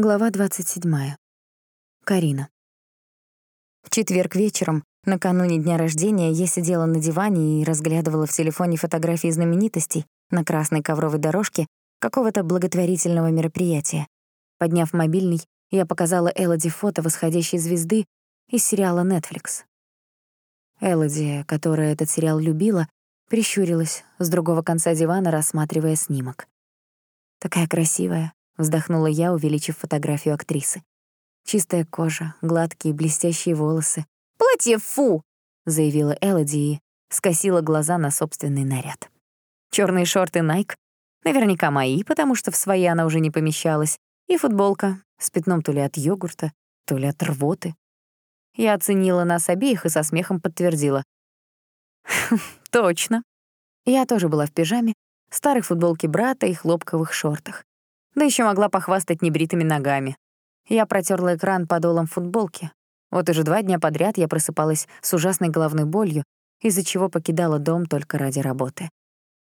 Глава 27. Карина. В четверг вечером, накануне дня рождения, я сидела на диване и разглядывала в телефоне фотографии знаменитостей на красной ковровой дорожке какого-то благотворительного мероприятия. Подняв мобильный, я показала Элоди фото восходящей звезды из сериала Netflix. Элоди, которая этот сериал любила, прищурилась с другого конца дивана, рассматривая снимок. Такая красивая, Вздохнула я, увеличив фотографию актрисы. Чистая кожа, гладкие блестящие волосы. «Платье фу!» — заявила Элоди и скосила глаза на собственный наряд. Чёрные шорты Nike, наверняка мои, потому что в свои она уже не помещалась, и футболка с пятном то ли от йогурта, то ли от рвоты. Я оценила нас обеих и со смехом подтвердила. «Точно». Я тоже была в пижаме, старой футболке брата и хлопковых шортах. Да еще могла похвастать небритыми ногами. Я протерла экран подолом футболки. Вот уже два дня подряд я просыпалась с ужасной головной болью, из-за чего покидала дом только ради работы.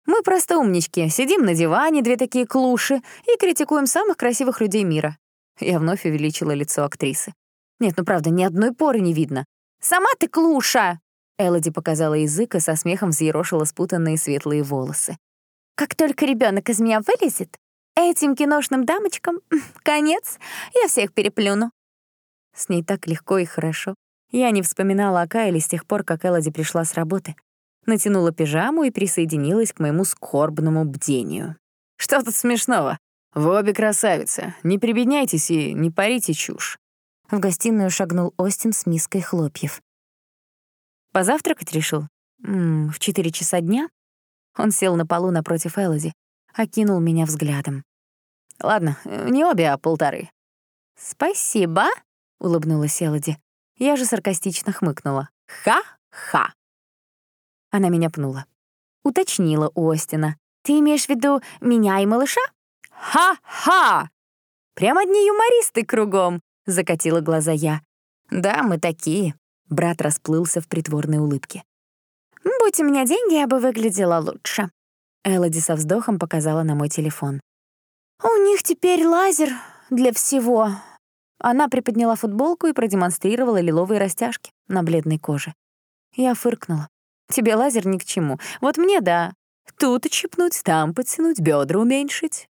Мы просто умнички, сидим на диване, две такие клуши, и критикуем самых красивых людей мира. Я вновь увеличила лицо актрисы. Нет, ну правда, ни одной поры не видно. «Сама ты клуша!» Элоди показала язык и со смехом взъерошила спутанные светлые волосы. «Как только ребенок из меня вылезет, Этим киношным дамочкам конец, я всех переплюну. С ней так легко и хорошо. Я не вспоминала о Кайле с тех пор, как Элоди пришла с работы. Натянула пижаму и присоединилась к моему скорбному бдению. «Что тут смешного? Вы обе красавицы. Не прибедняйтесь и не парите чушь». В гостиную шагнул Остин с миской хлопьев. «Позавтракать решил? М -м, в четыре часа дня?» Он сел на полу напротив Элоди, окинул меня взглядом. Ладно, не обе, а полторы. Спасибо, улыбнулась Элоди. Я же саркастично хмыкнула. Ха-ха. Она меня пнула. Уточнила у Остина. Ты имеешь в виду меня и малыша? Ха-ха! Прям одни юмористы кругом, закатила глаза я. Да, мы такие. Брат расплылся в притворной улыбке. «Будь у меня деньги, я бы выглядела лучше». Элоди со вздохом показала на мой телефон. «У них теперь лазер для всего». Она приподняла футболку и продемонстрировала лиловые растяжки на бледной коже. Я фыркнула. «Тебе лазер ни к чему. Вот мне — да. Тут отщипнуть, там подтянуть, бедра уменьшить».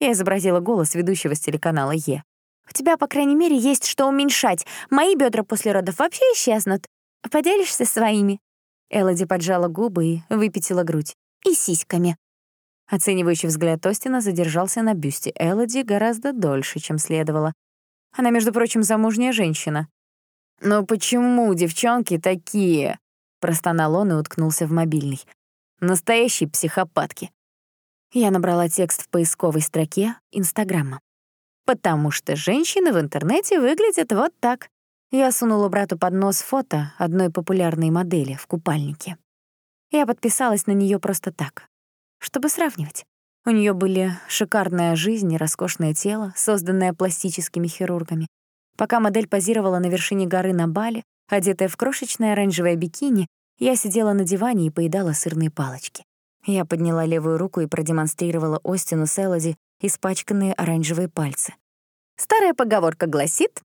Я изобразила голос ведущего с телеканала Е. «У тебя, по крайней мере, есть что уменьшать. Мои бедра после родов вообще исчезнут. Поделишься своими?» Элоди поджала губы и выпятила грудь. «И сиськами». Оценивающий взгляд Остина задержался на бюсте Элоди гораздо дольше, чем следовало. Она, между прочим, замужняя женщина. «Но почему девчонки такие?» — простонал он и уткнулся в мобильный. «Настоящие психопатки». Я набрала текст в поисковой строке Инстаграма. «Потому что женщины в интернете выглядят вот так». Я сунула брату под нос фото одной популярной модели в купальнике. Я подписалась на нее просто так, чтобы сравнивать. У нее были шикарная жизнь и роскошное тело, созданное пластическими хирургами. Пока модель позировала на вершине горы на Бали, одетая в крошечное оранжевое бикини, я сидела на диване и поедала сырные палочки. Я подняла левую руку и продемонстрировала Остину Селоди испачканные оранжевые пальцы. Старая поговорка гласит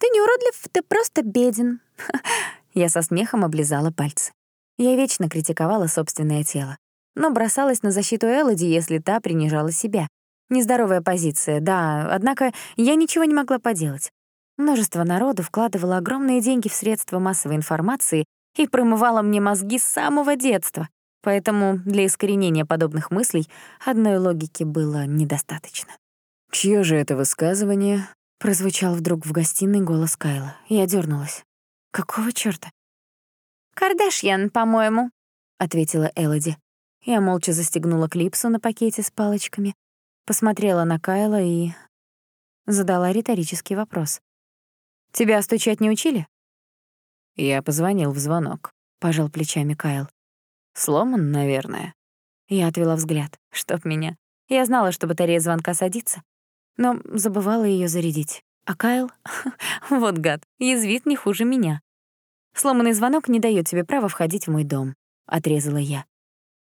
«Ты не уродлив, ты просто беден». Я со смехом облизала пальцы. Я вечно критиковала собственное тело но бросалась на защиту Элоди, если та принижала себя. Нездоровая позиция, да, однако я ничего не могла поделать. Множество народу вкладывало огромные деньги в средства массовой информации и промывало мне мозги с самого детства, поэтому для искоренения подобных мыслей одной логики было недостаточно. «Чье же это высказывание?» — прозвучал вдруг в гостиной голос Кайла. Я дернулась. «Какого чёрта?» «Кардашьян, по-моему», — ответила Элоди. Я молча застегнула клипсу на пакете с палочками, посмотрела на Кайла и задала риторический вопрос. «Тебя стучать не учили?» Я позвонил в звонок, пожал плечами Кайл. Сломан, наверное. Я отвела взгляд. Чтоб меня. Я знала, что батарея звонка садится, но забывала ее зарядить. А Кайл, вот гад, язвит не хуже меня. Сломанный звонок не дает тебе права входить в мой дом, отрезала я.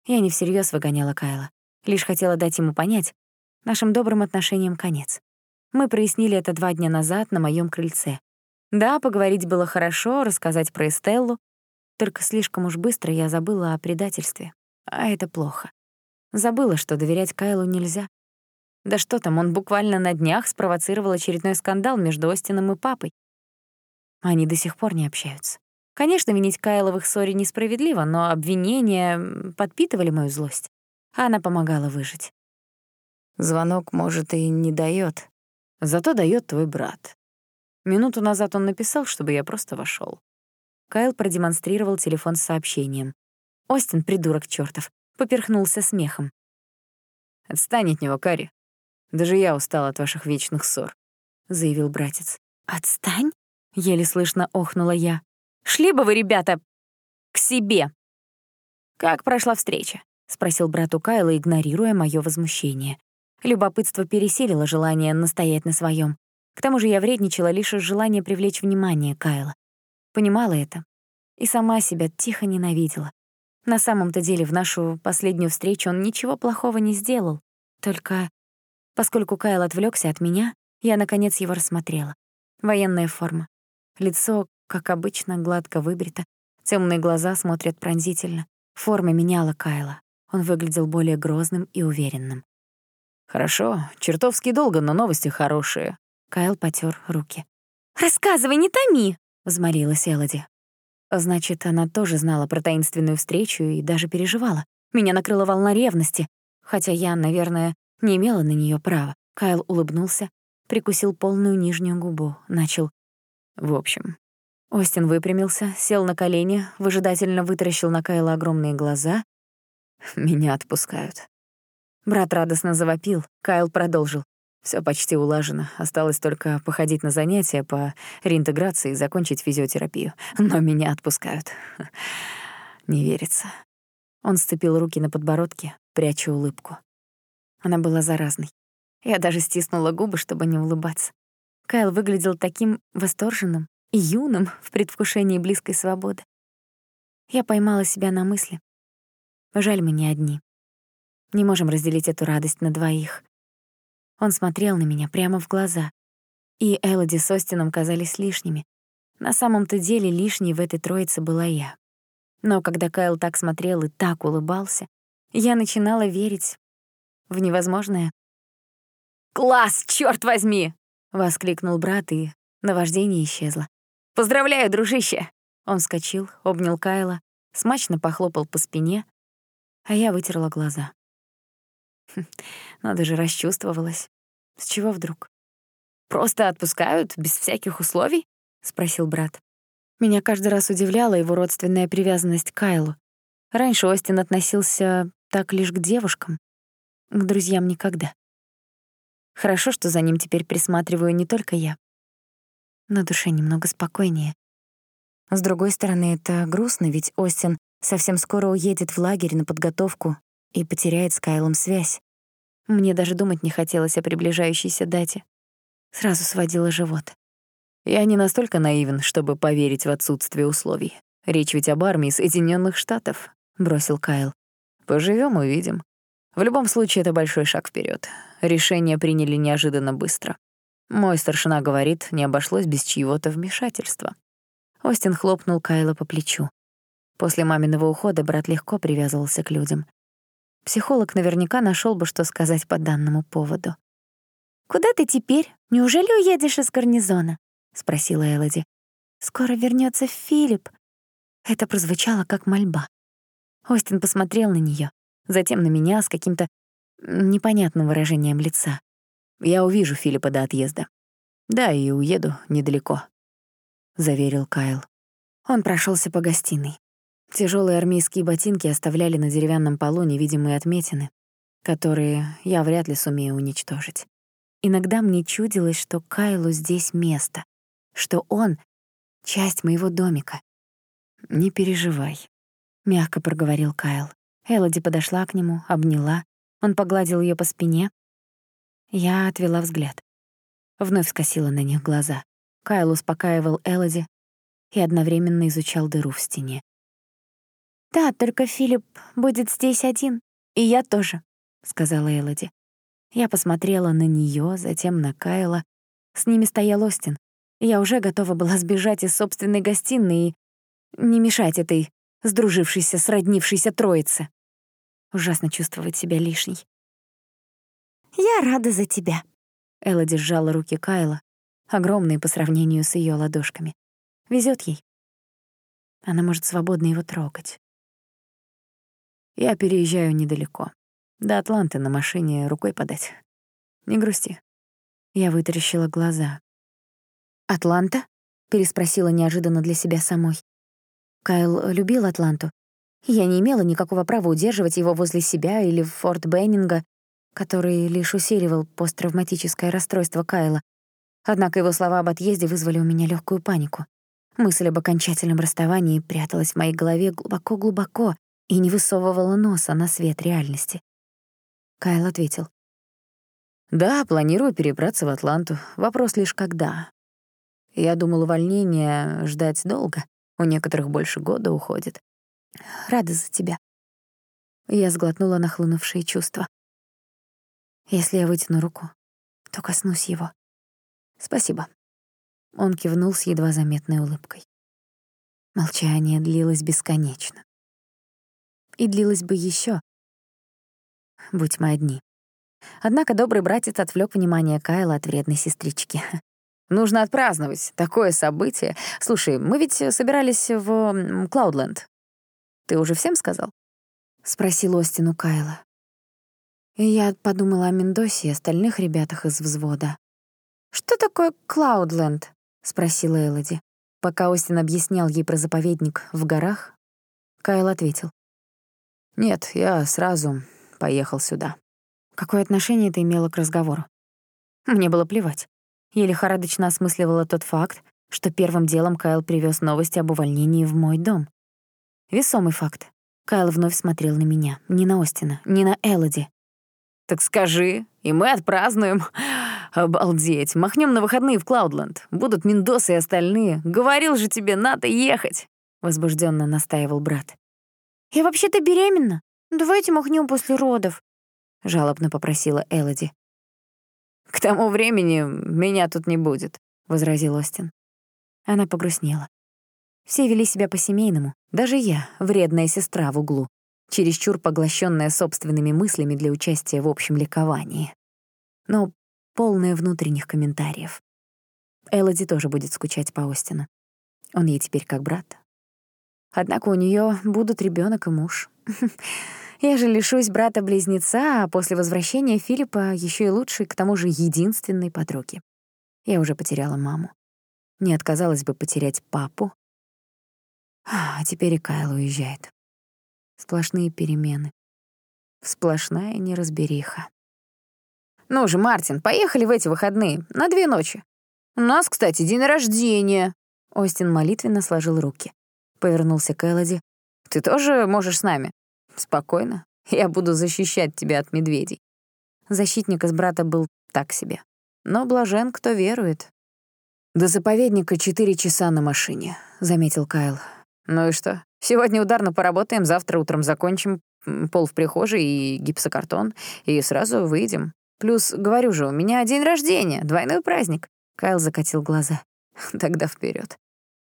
Я не всерьез выгоняла Кайла, лишь хотела дать ему понять, нашим добрым отношениям конец. Мы прояснили это два дня назад на моем крыльце. Да, поговорить было хорошо, рассказать про Эстеллу, только слишком уж быстро я забыла о предательстве. А это плохо. Забыла, что доверять Кайлу нельзя. Да что там, он буквально на днях спровоцировал очередной скандал между Остином и папой. Они до сих пор не общаются. Конечно, винить Кайла в их ссоре несправедливо, но обвинения подпитывали мою злость, а она помогала выжить. Звонок, может, и не даёт, зато даёт твой брат. Минуту назад он написал, чтобы я просто вошёл. Кайл продемонстрировал телефон с сообщением. Остин, придурок чёртов, поперхнулся смехом. «Отстань от него, Карри. Даже я устал от ваших вечных ссор», — заявил братец. «Отстань?» — еле слышно охнула я. «Шли бы вы, ребята, к себе!» «Как прошла встреча?» — спросил брат у Кайла, игнорируя моё возмущение. Любопытство пересилило желание настоять на своём. К тому же я вредничала лишь из желания привлечь внимание Кайла. Понимала это и сама себя тихо ненавидела. На самом-то деле в нашу последнюю встречу он ничего плохого не сделал. Только поскольку Кайл отвлекся от меня, я, наконец, его рассмотрела. Военная форма. Лицо, как обычно, гладко выбрито. Темные глаза смотрят пронзительно. Форма меняла Кайла. Он выглядел более грозным и уверенным. «Хорошо, чертовски долго, но новости хорошие». Кайл потер руки. «Рассказывай, не томи!» — взмолилась Элоди. Значит, она тоже знала про таинственную встречу и даже переживала. Меня накрыла волна ревности, хотя я, наверное, не имела на нее права. Кайл улыбнулся, прикусил полную нижнюю губу, начал. В общем. Остин выпрямился, сел на колени, выжидательно вытаращил на Кайла огромные глаза. Меня отпускают. Брат радостно завопил, Кайл продолжил. Все почти улажено. Осталось только походить на занятия по реинтеграции и закончить физиотерапию. Но меня отпускают. Не верится. Он сцепил руки на подбородке, пряча улыбку. Она была заразной. Я даже стиснула губы, чтобы не улыбаться. Кайл выглядел таким восторженным юным в предвкушении близкой свободы. Я поймала себя на мысли. Жаль, мы не одни. Не можем разделить эту радость на двоих. Он смотрел на меня прямо в глаза. И Элоди с Остином казались лишними. На самом-то деле лишней в этой троице была я. Но когда Кайл так смотрел и так улыбался, я начинала верить в невозможное. «Класс, чёрт возьми!» — воскликнул брат, и наваждение исчезло. «Поздравляю, дружище!» Он вскочил, обнял Кайла, смачно похлопал по спине, а я вытерла глаза. Хм, надо же, расчувствовалась. С чего вдруг? «Просто отпускают, без всяких условий?» — спросил брат. Меня каждый раз удивляла его родственная привязанность к Кайлу. Раньше Остин относился так лишь к девушкам, к друзьям никогда. Хорошо, что за ним теперь присматриваю не только я. На душе немного спокойнее. С другой стороны, это грустно, ведь Остин совсем скоро уедет в лагерь на подготовку и потеряет с Кайлом связь. Мне даже думать не хотелось о приближающейся дате. Сразу сводила живот. Я не настолько наивен, чтобы поверить в отсутствие условий. Речь ведь об армии Соединенных Штатов, бросил Кайл. Поживем, увидим. В любом случае, это большой шаг вперед. Решение приняли неожиданно быстро. Мой старшина говорит, не обошлось без чьего-то вмешательства. Остин хлопнул Кайла по плечу. После маминого ухода брат легко привязывался к людям. Психолог наверняка нашел бы, что сказать по данному поводу. «Куда ты теперь? Неужели уедешь из гарнизона?» — спросила Элоди. «Скоро вернется Филипп». Это прозвучало как мольба. Остин посмотрел на нее, затем на меня с каким-то непонятным выражением лица. «Я увижу Филиппа до отъезда. Да, и уеду недалеко», — заверил Кайл. Он прошелся по гостиной. Тяжелые армейские ботинки оставляли на деревянном полу невидимые отметины, которые я вряд ли сумею уничтожить. Иногда мне чудилось, что Кайлу здесь место, что он — часть моего домика. «Не переживай», — мягко проговорил Кайл. Элоди подошла к нему, обняла. Он погладил ее по спине. Я отвела взгляд. Вновь скосила на них глаза. Кайл успокаивал Элоди и одновременно изучал дыру в стене. «Да, только Филипп будет здесь один, и я тоже», — сказала Элоди. Я посмотрела на нее, затем на Кайла. С ними стоял Остин. Я уже готова была сбежать из собственной гостиной и не мешать этой сдружившейся, сроднившейся троице. Ужасно чувствовать себя лишней. «Я рада за тебя», — Элоди сжала руки Кайла, огромные по сравнению с ее ладошками. Везет ей. Она может свободно его трогать. Я переезжаю недалеко. До Атланты на машине рукой подать. Не грусти. Я вытаращила глаза. «Атланта?» — переспросила неожиданно для себя самой. Кайл любил Атланту. Я не имела никакого права удерживать его возле себя или в Форт Беннинга, который лишь усиливал посттравматическое расстройство Кайла. Однако его слова об отъезде вызвали у меня легкую панику. Мысль об окончательном расставании пряталась в моей голове глубоко-глубоко и не высовывала носа на свет реальности. Кайл ответил. «Да, планирую перебраться в Атланту. Вопрос лишь когда. Я думал, увольнение ждать долго. У некоторых больше года уходит. Рада за тебя. Я сглотнула нахлынувшие чувства. Если я вытяну руку, то коснусь его. Спасибо. Он кивнул с едва заметной улыбкой. Молчание длилось бесконечно. И длилось бы еще, будь мы одни. Однако добрый братец отвлек внимание Кайла от вредной сестрички. «Нужно отпраздновать такое событие. Слушай, мы ведь собирались в Клаудленд. Ты уже всем сказал?» — спросил Остин у Кайла. Я подумала о Мендосе и остальных ребятах из взвода. «Что такое Клаудленд?» — спросила Элоди. Пока Остин объяснял ей про заповедник в горах, Кайл ответил. «Нет, я сразу поехал сюда». Какое отношение это имело к разговору? Мне было плевать. Я лихорадочно осмысливала тот факт, что первым делом Кайл привез новости об увольнении в мой дом. Весомый факт. Кайл вновь смотрел на меня. Не на Остина, не на Элоди. «Так скажи, и мы отпразднуем. Обалдеть. Махнем на выходные в Клаудленд. Будут Мендосы и остальные. Говорил же тебе, надо ехать!» Возбужденно настаивал брат. «Я вообще-то беременна. Давайте махнем после родов», — жалобно попросила Элоди. «К тому времени меня тут не будет», — возразил Остин. Она погрустнела. Все вели себя по-семейному, даже я, вредная сестра в углу, чересчур поглощенная собственными мыслями для участия в общем ликовании. Но полная внутренних комментариев. Элоди тоже будет скучать по Остину. Он ей теперь как брат. Однако у нее будут ребенок и муж. Я же лишусь брата-близнеца, а после возвращения Филиппа еще и лучшей, к тому же единственной подруги. Я уже потеряла маму. Не отказалась бы потерять папу. А теперь и Кайл уезжает. Сплошные перемены. Сплошная неразбериха. «Ну же, Мартин, поехали в эти выходные, на две ночи. У нас, кстати, день рождения». Остин молитвенно сложил руки. Повернулся к Элоди. «Ты тоже можешь с нами?» «Спокойно. Я буду защищать тебя от медведей». Защитник из брата был так себе. Но блажен, кто верует. «До заповедника четыре часа на машине», — заметил Кайл. «Ну и что? Сегодня ударно поработаем, завтра утром закончим, пол в прихожей и гипсокартон, и сразу выйдем. Плюс, говорю же, у меня день рождения, двойной праздник. Кайл закатил глаза. Тогда вперед.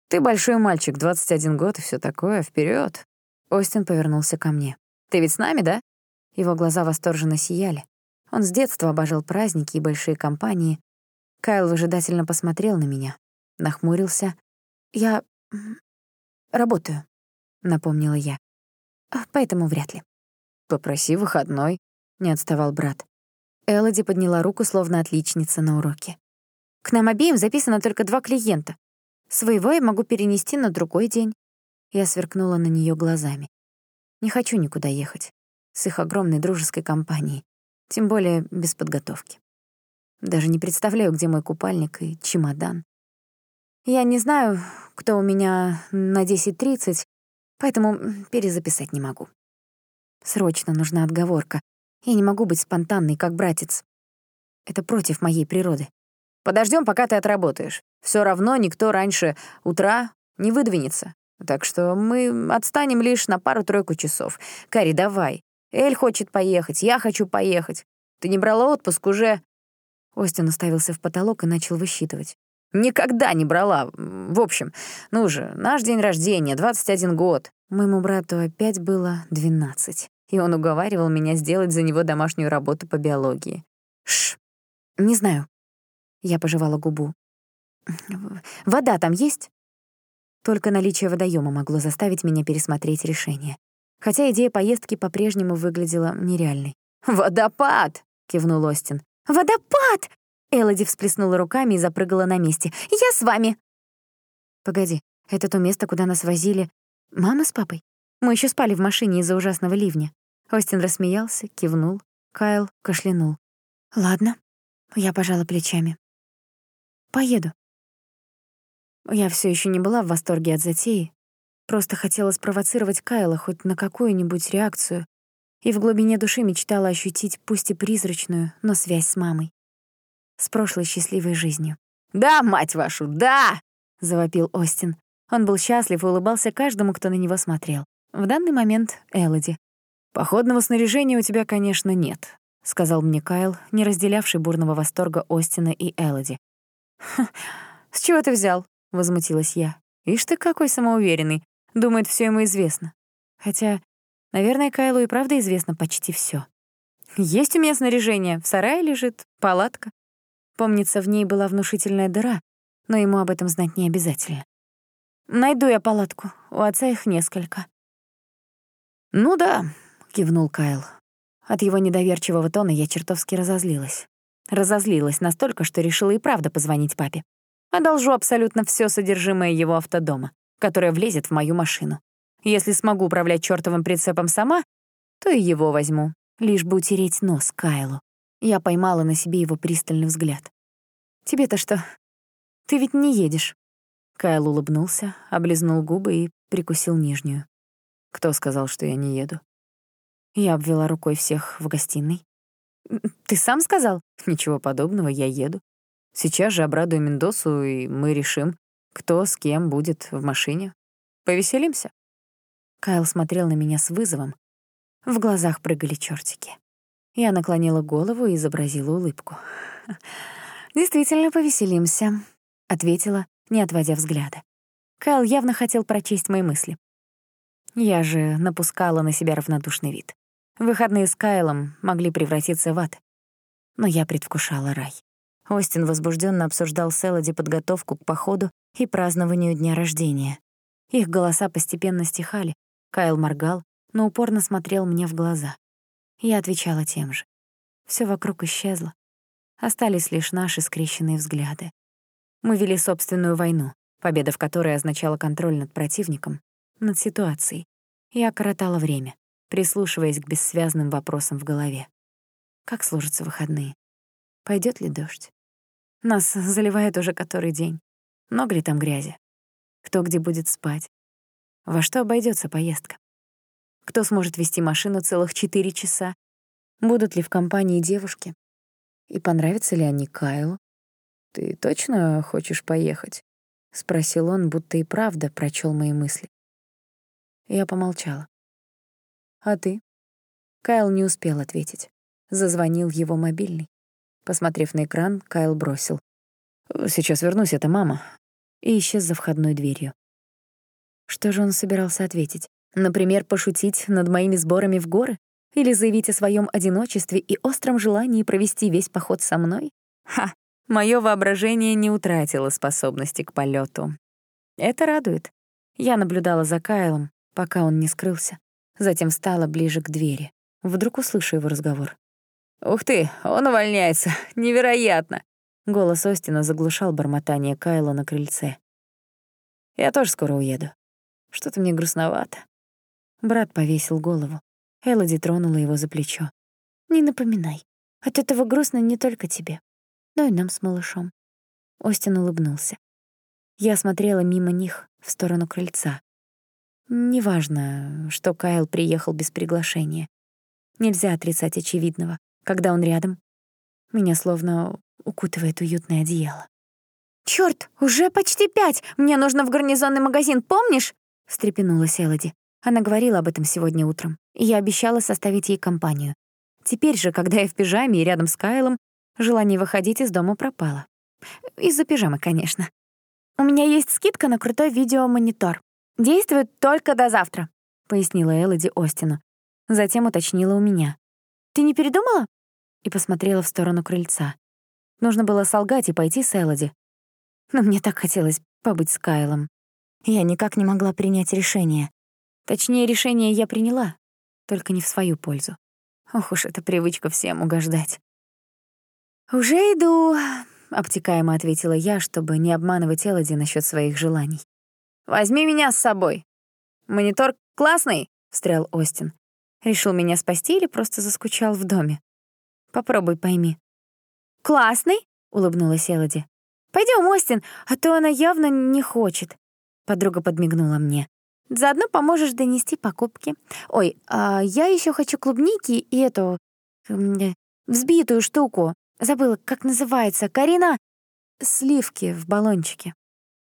Ты большой мальчик, 21 год и все такое, вперед. Остин повернулся ко мне. Ты ведь с нами, да? Его глаза восторженно сияли. Он с детства обожал праздники и большие компании. Кайл выжидательно посмотрел на меня, нахмурился. «Я... работаю», — напомнила я. «Поэтому вряд ли». «Попроси выходной», — не отставал брат. Элоди подняла руку, словно отличница на уроке. «К нам обеим записано только два клиента. Своего я могу перенести на другой день». Я сверкнула на нее глазами. «Не хочу никуда ехать. С их огромной дружеской компанией. Тем более без подготовки. Даже не представляю, где мой купальник и чемодан. Я не знаю, кто у меня на 10.30, поэтому перезаписать не могу. Срочно нужна отговорка. Я не могу быть спонтанной, как братец. Это против моей природы. Подождем, пока ты отработаешь. Все равно никто раньше утра не выдвинется. Так что мы отстанем лишь на пару-тройку часов. Кари, давай. Эль хочет поехать, я хочу поехать. Ты не брала отпуск уже...» Остин уставился в потолок и начал высчитывать. «Никогда не брала. В общем, ну же, наш день рождения, 21 год». Моему брату опять было 12, и он уговаривал меня сделать за него домашнюю работу по биологии. Шш, не знаю. Я пожевала губу. Вода там есть? Только наличие водоема могло заставить меня пересмотреть решение. Хотя идея поездки по-прежнему выглядела нереальной. «Водопад!» — кивнул Остин. «Водопад!» Элоди всплеснула руками и запрыгала на месте. «Я с вами!» «Погоди, это то место, куда нас возили мама с папой? Мы еще спали в машине из-за ужасного ливня». Остин рассмеялся, кивнул. Кайл кашлянул. «Ладно». Я пожала плечами. «Поеду». Я все еще не была в восторге от затеи, просто хотела спровоцировать Кайла хоть на какую-нибудь реакцию, и в глубине души мечтала ощутить пусть и призрачную, но связь с мамой. С прошлой счастливой жизнью. «Да, мать вашу, да!» — завопил Остин. Он был счастлив и улыбался каждому, кто на него смотрел. В данный момент — Элоди. «Походного снаряжения у тебя, конечно, нет», — сказал мне Кайл, не разделявший бурного восторга Остина и Элоди. «С чего ты взял?» — возмутилась я. «Ишь ты какой самоуверенный. Думает, все ему известно. Хотя, наверное, Кайлу и правда известно почти все. Есть у меня снаряжение. В сарае лежит палатка. Помнится, в ней была внушительная дыра, но ему об этом знать не обязательно. Найду я палатку. У отца их несколько. «Ну да», — кивнул Кайл. От его недоверчивого тона я чертовски разозлилась. Разозлилась настолько, что решила и правда позвонить папе. Одолжу абсолютно все содержимое его автодома, которое влезет в мою машину. Если смогу управлять чертовым прицепом сама, то и его возьму, лишь бы утереть нос Кайлу. Я поймала на себе его пристальный взгляд. «Тебе-то что? Ты ведь не едешь?» Кайл улыбнулся, облизнул губы и прикусил нижнюю. «Кто сказал, что я не еду?» Я обвела рукой всех в гостиной. «Ты сам сказал?» «Ничего подобного, я еду. Сейчас же обрадую Мендосу, и мы решим, кто с кем будет в машине. Повеселимся?» Кайл смотрел на меня с вызовом. В глазах прыгали чертики. Я наклонила голову и изобразила улыбку. «Действительно повеселимся», — ответила, не отводя взгляда. Кайл явно хотел прочесть мои мысли. Я же напускала на себя равнодушный вид. Выходные с Кайлом могли превратиться в ад. Но я предвкушала рай. Остин возбужденно обсуждал с Элоди подготовку к походу и празднованию дня рождения. Их голоса постепенно стихали. Кайл моргал, но упорно смотрел мне в глаза. Я отвечала тем же. Все вокруг исчезло. Остались лишь наши скрещенные взгляды. Мы вели собственную войну, победа в которой означала контроль над противником, над ситуацией. Я коротала время прислушиваясь к бессвязным вопросам в голове. Как сложатся выходные? Пойдет ли дождь? Нас заливает уже который день. Много ли там грязи? Кто где будет спать? Во что обойдется поездка? Кто сможет вести машину целых четыре часа? Будут ли в компании девушки? И понравятся ли они Кайлу? «Ты точно хочешь поехать?» — спросил он, будто и правда прочел мои мысли. Я помолчала. «А ты?» Кайл не успел ответить. Зазвонил его мобильный. Посмотрев на экран, Кайл бросил. «Сейчас вернусь, это мама». И исчез за входной дверью. Что же он собирался ответить? Например, пошутить над моими сборами в горы? Или заявить о своем одиночестве и остром желании провести весь поход со мной? Ха! Моё воображение не утратило способности к полету. Это радует. Я наблюдала за Кайлом, пока он не скрылся. Затем встала ближе к двери. Вдруг услышу его разговор. «Ух ты, он увольняется! Невероятно!» Голос Остина заглушал бормотание Кайла на крыльце. «Я тоже скоро уеду. Что-то мне грустновато». Брат повесил голову. Элоди тронула его за плечо. «Не напоминай. От этого грустно не только тебе, но и нам с малышом». Остин улыбнулся. Я смотрела мимо них в сторону крыльца. Неважно, что Кайл приехал без приглашения. Нельзя отрицать очевидного. Когда он рядом, меня словно укутывает уютное одеяло. «Чёрт, уже почти пять! Мне нужно в гарнизонный магазин, помнишь?» — встрепенулась Элоди. Она говорила об этом сегодня утром, и я обещала составить ей компанию. Теперь же, когда я в пижаме и рядом с Кайлом, желание выходить из дома пропало. Из-за пижамы, конечно. «У меня есть скидка на крутой видеомонитор. Действует только до завтра», — пояснила Элоди Остину. Затем уточнила у меня. «Ты не передумала?» И посмотрела в сторону крыльца. Нужно было солгать и пойти с Элоди. Но мне так хотелось побыть с Кайлом. Я никак не могла принять решение. Точнее, решение я приняла, только не в свою пользу. Ох уж эта привычка всем угождать. «Уже иду», — обтекаемо ответила я, чтобы не обманывать Элоди насчет своих желаний. «Возьми меня с собой. Монитор классный», — встрял Остин. Решил меня спасти или просто заскучал в доме? Попробуй пойми. «Классный?» — улыбнулась Элоди. Пойдем, Остин, а то она явно не хочет». Подруга подмигнула мне. «Заодно поможешь донести покупки. Ой, а я еще хочу клубники и эту... взбитую штуку. Забыла, как называется. Карина...» Сливки в баллончике.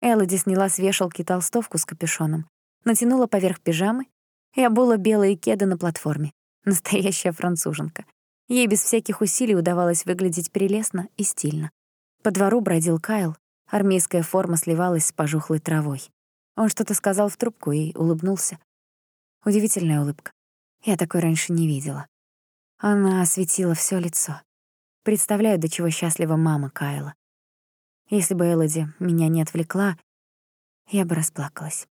Элоди сняла с вешалки толстовку с капюшоном, натянула поверх пижамы и обула белые кеды на платформе. Настоящая француженка. Ей без всяких усилий удавалось выглядеть прелестно и стильно. По двору бродил Кайл, армейская форма сливалась с пожухлой травой. Он что-то сказал в трубку и улыбнулся. Удивительная улыбка. Я такой раньше не видела. Она осветила все лицо. Представляю, до чего счастлива мама Кайла. Если бы Элоди меня не отвлекла, я бы расплакалась.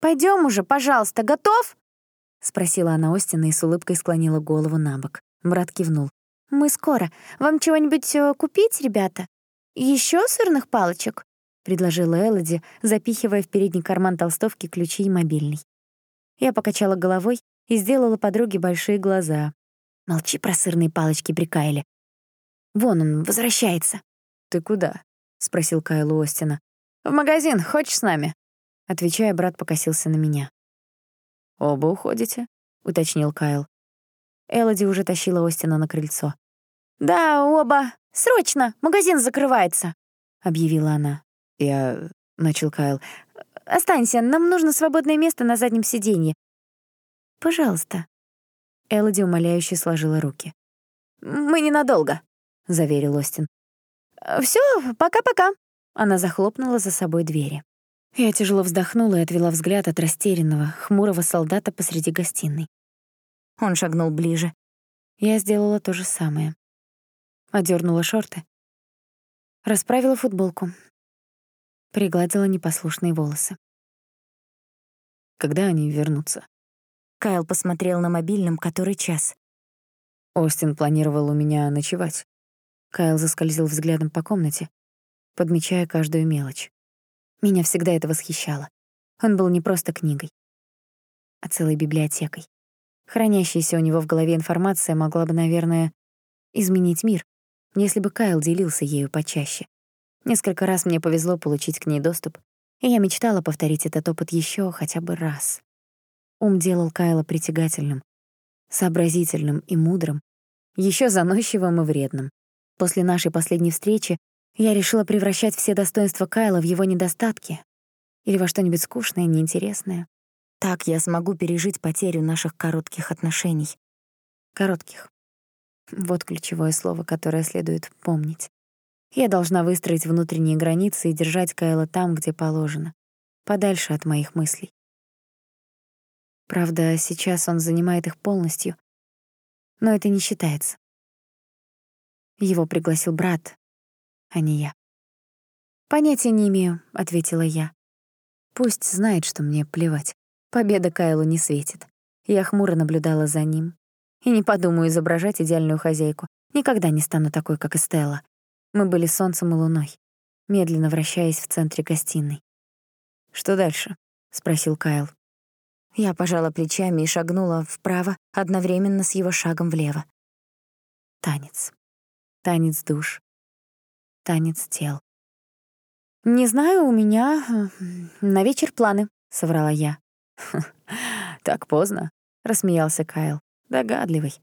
Пойдем уже, пожалуйста, готов?» — спросила она Остина и с улыбкой склонила голову на бок. Брат кивнул. «Мы скоро. Вам чего-нибудь э, купить, ребята? Еще сырных палочек?» — предложила Элоди, запихивая в передний карман толстовки ключи и мобильный. Я покачала головой и сделала подруге большие глаза. «Молчи про сырные палочки при Кайле. Вон он, возвращается». «Ты куда?» — спросил Кайл Остина. «В магазин. Хочешь с нами?» Отвечая, брат покосился на меня. «Оба уходите?» — уточнил Кайл. Элоди уже тащила Остина на крыльцо. «Да, оба. Срочно, магазин закрывается», — объявила она. «Я...» — начал Кайл. «Останься, нам нужно свободное место на заднем сиденье». «Пожалуйста». Элоди умоляюще сложила руки. «Мы ненадолго», — заверил Остин. «Всё, пока-пока». Она захлопнула за собой двери. Я тяжело вздохнула и отвела взгляд от растерянного, хмурого солдата посреди гостиной. Он шагнул ближе. Я сделала то же самое. Одернула шорты. Расправила футболку. Пригладила непослушные волосы. Когда они вернутся? Кайл посмотрел на мобильном, который час. Остин планировал у меня ночевать. Кайл заскользил взглядом по комнате, подмечая каждую мелочь. Меня всегда это восхищало. Он был не просто книгой, а целой библиотекой. Хранящаяся у него в голове информация могла бы, наверное, изменить мир, если бы Кайл делился ею почаще. Несколько раз мне повезло получить к ней доступ, и я мечтала повторить этот опыт еще хотя бы раз. Ум делал Кайла притягательным, сообразительным и мудрым, еще заносчивым и вредным. После нашей последней встречи я решила превращать все достоинства Кайла в его недостатки или во что-нибудь скучное, неинтересное. Так я смогу пережить потерю наших коротких отношений. Коротких. Вот ключевое слово, которое следует помнить. Я должна выстроить внутренние границы и держать Кайла там, где положено, подальше от моих мыслей. Правда, сейчас он занимает их полностью, но это не считается. Его пригласил брат, а не я. «Понятия не имею», — ответила я. «Пусть знает, что мне плевать. Победа Кайлу не светит. Я хмуро наблюдала за ним. И не подумаю изображать идеальную хозяйку. Никогда не стану такой, как Эстелла. Мы были солнцем и луной, медленно вращаясь в центре гостиной. «Что дальше?» — спросил Кайл. Я пожала плечами и шагнула вправо, одновременно с его шагом влево. Танец. Танец душ танец тел. «Не знаю, у меня э, на вечер планы», — соврала я. «Так поздно», — рассмеялся Кайл. Догадливый,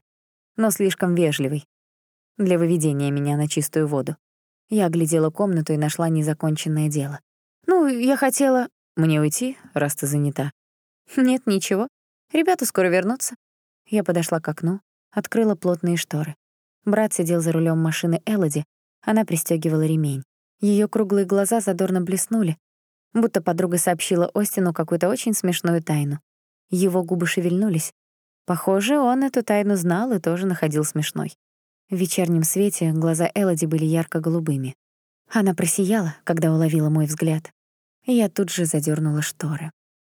но слишком вежливый. Для выведения меня на чистую воду. Я оглядела комнату и нашла незаконченное дело. «Ну, я хотела...» «Мне уйти, раз ты занята?» «Нет, ничего. Ребята скоро вернутся». Я подошла к окну, открыла плотные шторы. Брат сидел за рулем машины Элоди, она пристегивала ремень. Ее круглые глаза задорно блеснули, будто подруга сообщила Остину какую-то очень смешную тайну. Его губы шевельнулись. Похоже, он эту тайну знал и тоже находил смешной. В вечернем свете глаза Элоди были ярко-голубыми. Она просияла, когда уловила мой взгляд. Я тут же задернула шторы.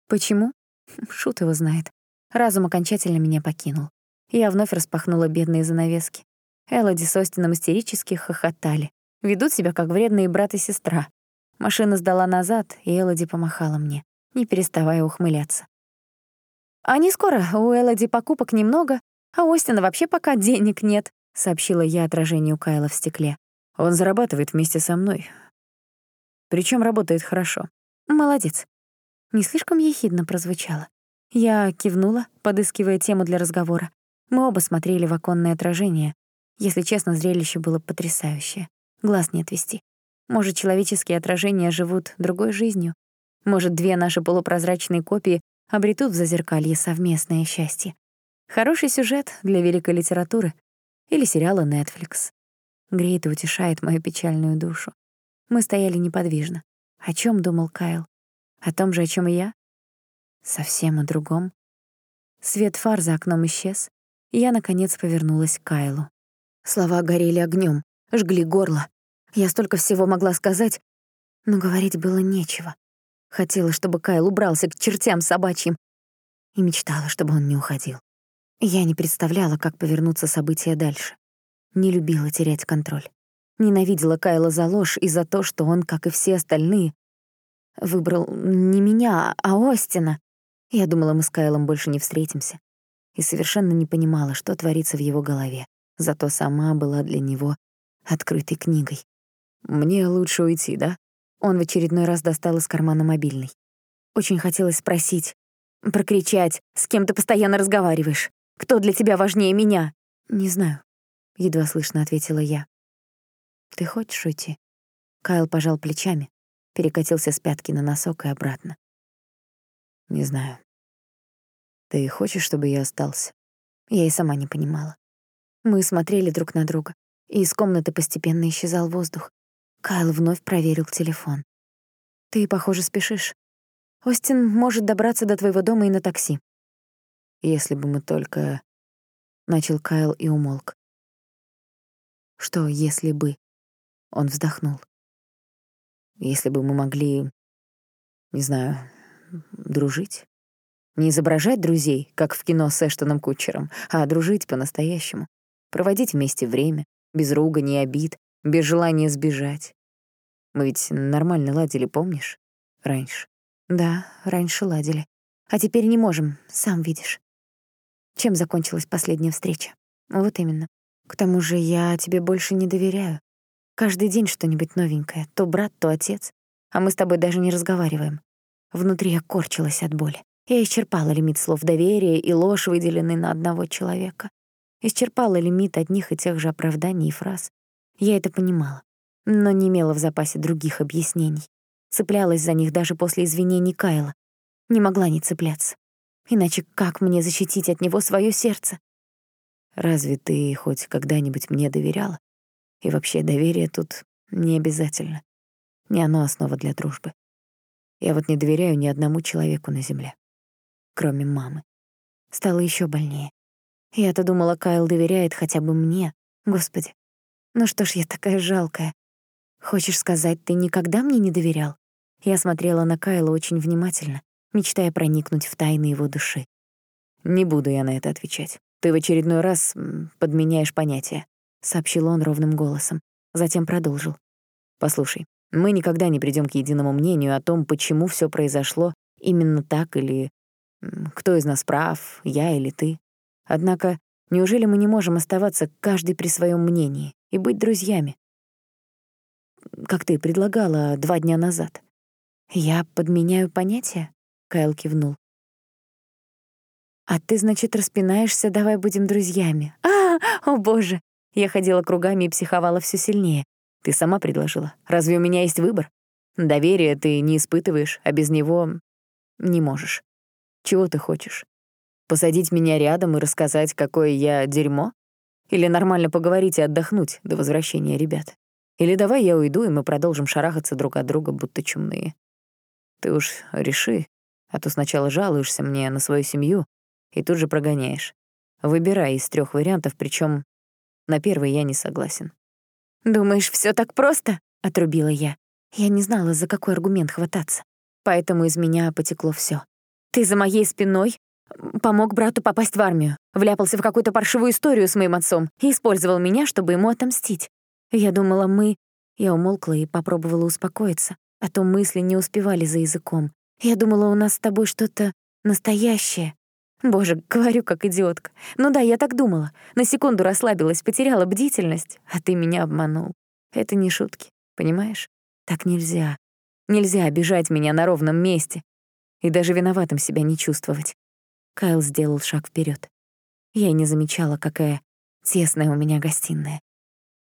Почему? Шут его знает. Разум окончательно меня покинул. Я вновь распахнула бедные занавески. Элоди с Остином истерически хохотали. Ведут себя как вредные брат и сестра. Машина сдала назад, и Элоди помахала мне, не переставая ухмыляться. «А не скоро, у Элоди покупок немного, а у Остина вообще пока денег нет», — сообщила я отражению Кайла в стекле. «Он зарабатывает вместе со мной. Причем работает хорошо. Молодец». Не слишком ехидно прозвучало. Я кивнула, подыскивая тему для разговора. Мы оба смотрели в оконное отражение. Если честно, зрелище было потрясающее. Глаз не отвести. Может, человеческие отражения живут другой жизнью? Может, две наши полупрозрачные копии обретут в зазеркалье совместное счастье? Хороший сюжет для великой литературы или сериала Netflix. Греет и утешает мою печальную душу. Мы стояли неподвижно. О чем думал Кайл? О том же, о чем и я? Совсем о другом. Свет фар за окном исчез, и я, наконец, повернулась к Кайлу. Слова горели огнем, жгли горло. Я столько всего могла сказать, но говорить было нечего. Хотела, чтобы Кайл убрался к чертям собачьим, и мечтала, чтобы он не уходил. Я не представляла, как повернуться события дальше. Не любила терять контроль. Ненавидела Кайла за ложь и за то, что он, как и все остальные, выбрал не меня, а Остина. Я думала, мы с Кайлом больше не встретимся. И совершенно не понимала, что творится в его голове зато сама была для него открытой книгой. «Мне лучше уйти, да?» Он в очередной раз достал из кармана мобильный. Очень хотелось спросить, прокричать, с кем ты постоянно разговариваешь? Кто для тебя важнее меня? Не знаю, едва слышно ответила я. Ты хочешь уйти? Кайл пожал плечами, перекатился с пятки на носок и обратно. Не знаю. Ты хочешь, чтобы я остался? Я и сама не понимала. Мы смотрели друг на друга, и из комнаты постепенно исчезал воздух. Кайл вновь проверил телефон. «Ты, похоже, спешишь. Остин может добраться до твоего дома и на такси». «Если бы мы только...» — начал Кайл и умолк. «Что, если бы?» — он вздохнул. «Если бы мы могли, не знаю, дружить?» Не изображать друзей, как в кино с Эштоном Кутчером, а дружить по-настоящему проводить вместе время, без ругани и обид, без желания сбежать. Мы ведь нормально ладили, помнишь? Раньше. Да, раньше ладили. А теперь не можем, сам видишь. Чем закончилась последняя встреча? Вот именно. К тому же я тебе больше не доверяю. Каждый день что-нибудь новенькое. То брат, то отец. А мы с тобой даже не разговариваем. Внутри я корчилась от боли. Я исчерпала лимит слов доверия и ложь, выделенный на одного человека исчерпала лимит одних и тех же оправданий и фраз. Я это понимала, но не имела в запасе других объяснений. Цеплялась за них даже после извинений Кайла. Не могла не цепляться. Иначе как мне защитить от него свое сердце? Разве ты хоть когда-нибудь мне доверяла? И вообще доверие тут не обязательно. Не оно основа для дружбы. Я вот не доверяю ни одному человеку на земле, кроме мамы. Стало еще больнее. Я-то думала, Кайл доверяет хотя бы мне. Господи, ну что ж я такая жалкая. Хочешь сказать, ты никогда мне не доверял? Я смотрела на Кайла очень внимательно, мечтая проникнуть в тайны его души. Не буду я на это отвечать. Ты в очередной раз подменяешь понятия, сообщил он ровным голосом, затем продолжил. Послушай, мы никогда не придем к единому мнению о том, почему все произошло именно так или кто из нас прав, я или ты. Однако, неужели мы не можем оставаться каждый при своем мнении и быть друзьями? Как ты предлагала два дня назад. Я подменяю понятия? Кайл кивнул. А ты, значит, распинаешься, давай будем друзьями. А, о боже! Я ходила кругами и психовала все сильнее. Ты сама предложила. Разве у меня есть выбор? Доверия ты не испытываешь, а без него не можешь. Чего ты хочешь? Посадить меня рядом и рассказать, какое я дерьмо? Или нормально поговорить и отдохнуть до возвращения ребят? Или давай я уйду, и мы продолжим шарахаться друг от друга, будто чумные? Ты уж реши, а то сначала жалуешься мне на свою семью и тут же прогоняешь. Выбирай из трех вариантов, причем на первый я не согласен. «Думаешь, все так просто?» — отрубила я. Я не знала, за какой аргумент хвататься. Поэтому из меня потекло все. «Ты за моей спиной помог брату попасть в армию, вляпался в какую-то паршивую историю с моим отцом и использовал меня, чтобы ему отомстить. Я думала, мы... Я умолкла и попробовала успокоиться, а то мысли не успевали за языком. Я думала, у нас с тобой что-то настоящее. Боже, говорю как идиотка. Ну да, я так думала. На секунду расслабилась, потеряла бдительность, а ты меня обманул. Это не шутки, понимаешь? Так нельзя. Нельзя обижать меня на ровном месте и даже виноватым себя не чувствовать. Кайл сделал шаг вперед. Я и не замечала, какая тесная у меня гостиная.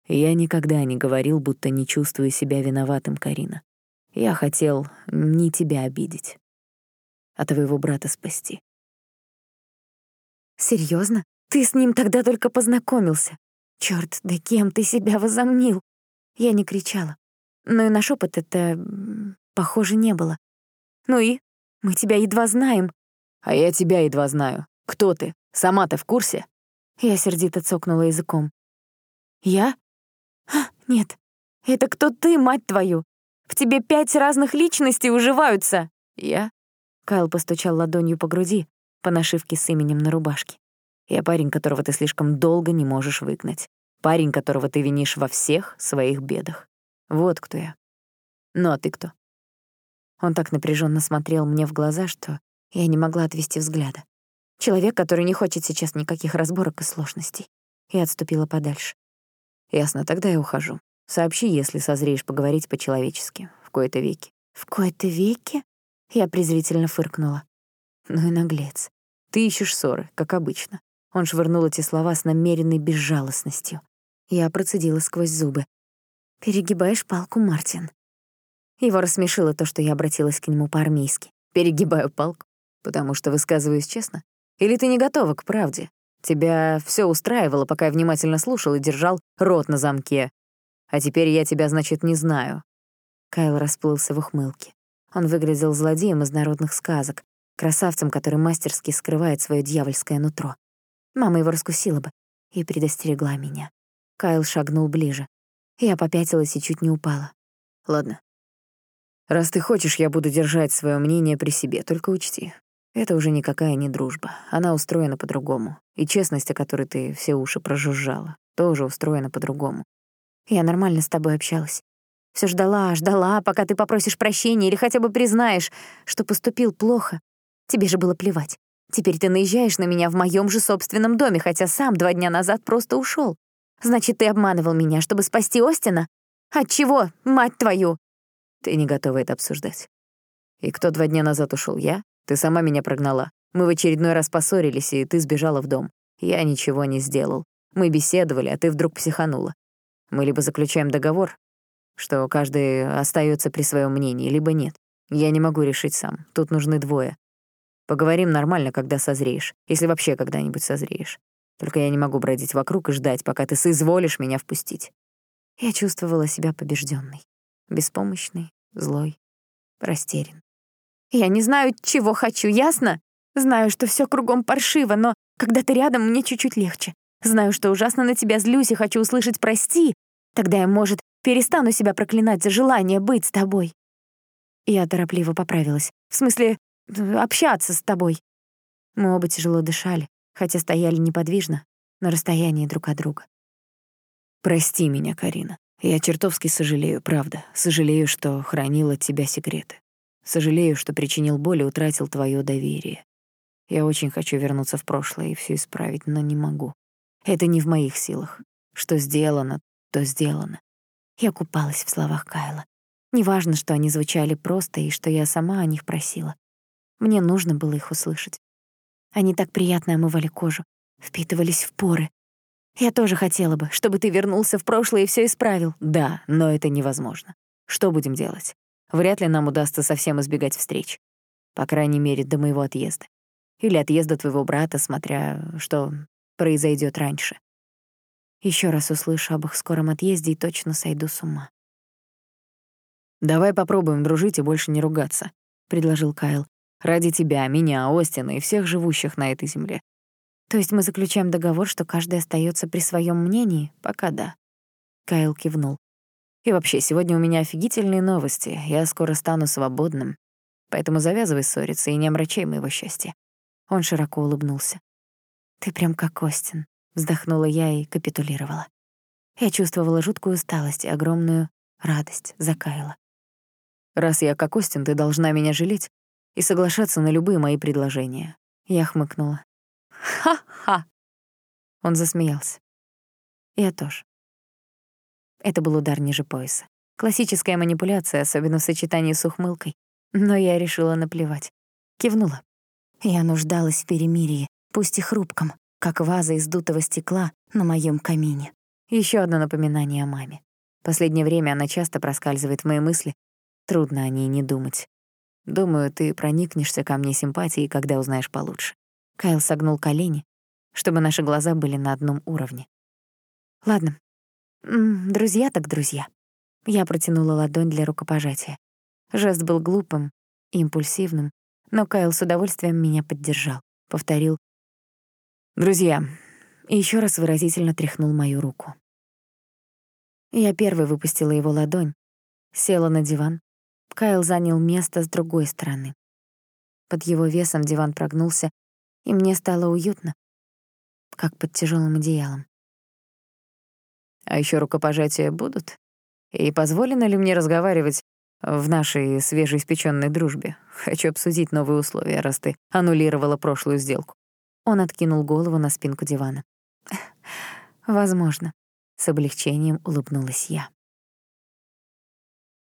Я никогда не говорил, будто не чувствую себя виноватым, Карина. Я хотел не тебя обидеть, а твоего брата спасти. Серьезно? Ты с ним тогда только познакомился? Черт, да кем ты себя возомнил? Я не кричала. Но и на шепот это, похоже, не было. Ну и? Мы тебя едва знаем. А я тебя едва знаю. Кто ты? Сама ты в курсе? Я сердито цокнула языком. Я? А, нет. Это кто ты, мать твою? В тебе пять разных личностей уживаются. Я? Кайл постучал ладонью по груди, по нашивке с именем на рубашке. Я парень, которого ты слишком долго не можешь выгнать. Парень, которого ты винишь во всех своих бедах. Вот кто я. Ну а ты кто? Он так напряженно смотрел мне в глаза, что я не могла отвести взгляда. Человек, который не хочет сейчас никаких разборок и сложностей. И отступила подальше. Ясно, тогда я ухожу. Сообщи, если созреешь поговорить по-человечески, в кои-то веки. В кои-то веки? Я презрительно фыркнула. Ну и наглец. Ты ищешь ссоры, как обычно. Он швырнул эти слова с намеренной безжалостностью. Я процедила сквозь зубы. «Перегибаешь палку, Мартин». Его рассмешило то, что я обратилась к нему по-армейски. «Перегибаю палку, потому что высказываюсь честно? Или ты не готова к правде? Тебя все устраивало, пока я внимательно слушал и держал рот на замке. А теперь я тебя, значит, не знаю». Кайл расплылся в ухмылке. Он выглядел злодеем из народных сказок, красавцем, который мастерски скрывает свое дьявольское нутро. Мама его раскусила бы и предостерегла меня. Кайл шагнул ближе. Я попятилась и чуть не упала. «Ладно. Раз ты хочешь, я буду держать свое мнение при себе, только учти. Это уже никакая не дружба. Она устроена по-другому. И честность, о которой ты все уши прожужжала, тоже устроена по-другому. Я нормально с тобой общалась. Все ждала, ждала, пока ты попросишь прощения или хотя бы признаешь, что поступил плохо. Тебе же было плевать. Теперь ты наезжаешь на меня в моем же собственном доме, хотя сам два дня назад просто ушел. Значит, ты обманывал меня, чтобы спасти Остина? От чего, мать твою? Ты не готова это обсуждать. И кто два дня назад ушел? Я? Ты сама меня прогнала. Мы в очередной раз поссорились, и ты сбежала в дом. Я ничего не сделал. Мы беседовали, а ты вдруг психанула. Мы либо заключаем договор, что каждый остается при своем мнении, либо нет. Я не могу решить сам. Тут нужны двое. Поговорим нормально, когда созреешь, если вообще когда-нибудь созреешь. Только я не могу бродить вокруг и ждать, пока ты соизволишь меня впустить. Я чувствовала себя побежденной, беспомощной, злой, растерян. Я не знаю, чего хочу, ясно? Знаю, что все кругом паршиво, но когда ты рядом, мне чуть-чуть легче. Знаю, что ужасно на тебя злюсь и хочу услышать «прости». Тогда я, может, перестану себя проклинать за желание быть с тобой. Я торопливо поправилась. В смысле, общаться с тобой. Мы оба тяжело дышали, хотя стояли неподвижно, на расстоянии друг от друга. «Прости меня, Карина. Я чертовски сожалею, правда. Сожалею, что хранил от тебя секреты. Сожалею, что причинил боль и утратил твое доверие. Я очень хочу вернуться в прошлое и все исправить, но не могу. Это не в моих силах. Что сделано, то сделано. Я купалась в словах Кайла. Неважно, что они звучали просто и что я сама о них просила. Мне нужно было их услышать. Они так приятно омывали кожу, впитывались в поры. Я тоже хотела бы, чтобы ты вернулся в прошлое и все исправил. Да, но это невозможно. Что будем делать? Вряд ли нам удастся совсем избегать встреч. По крайней мере, до моего отъезда. Или отъезда твоего брата, смотря что произойдет раньше. Еще раз услышу об их скором отъезде и точно сойду с ума. «Давай попробуем дружить и больше не ругаться», — предложил Кайл. «Ради тебя, меня, Остина и всех живущих на этой земле». «То есть мы заключаем договор, что каждый остается при своем мнении? Пока да». Кайл кивнул. «И вообще, сегодня у меня офигительные новости. Я скоро стану свободным. Поэтому завязывай ссориться и не омрачай моего счастья». Он широко улыбнулся. «Ты прям как Остин», — вздохнула я и капитулировала. Я чувствовала жуткую усталость и огромную радость за Кайла. Раз я как Остин, ты должна меня жалеть и соглашаться на любые мои предложения. Я хмыкнула. Ха-ха. Он засмеялся. Я тоже. Это был удар ниже пояса. Классическая манипуляция, особенно в сочетании с ухмылкой. Но я решила наплевать. Кивнула. Я нуждалась в перемирии, пусть и хрупком, как ваза из дутого стекла на моем камине. Еще одно напоминание о маме. Последнее время она часто проскальзывает в мои мысли, Трудно о ней не думать. Думаю, ты проникнешься ко мне симпатией, когда узнаешь получше. Кайл согнул колени, чтобы наши глаза были на одном уровне. Ладно. Друзья так друзья. Я протянула ладонь для рукопожатия. Жест был глупым импульсивным, но Кайл с удовольствием меня поддержал. Повторил «Друзья», еще раз выразительно тряхнул мою руку. Я первой выпустила его ладонь, села на диван, Кайл занял место с другой стороны. Под его весом диван прогнулся, и мне стало уютно, как под тяжелым одеялом. А еще рукопожатия будут? И позволено ли мне разговаривать в нашей свежеиспечённой дружбе? Хочу обсудить новые условия, раз ты аннулировала прошлую сделку. Он откинул голову на спинку дивана. «Возможно», — с облегчением улыбнулась я.